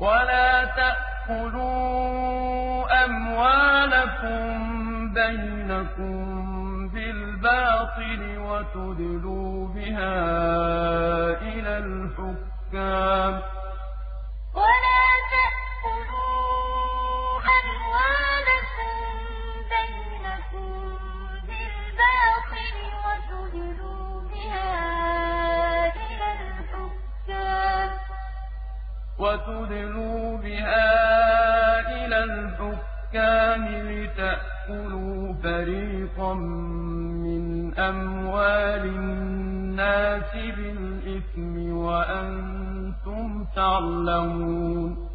وَلَا تَأْكُلُوا أَمْوَالَكُم بَيْنَكُم بِالْبَاطِلِ وَتُدْلُوا بِهَا إِلَى الْحُكَّامِ لِتَأْكُلُوا فَرِيقًا مِّنْ أَمْوَالِ النَّاسِ بِالْإِثْمِ وَأَنتُمْ تَعْلَمُونَ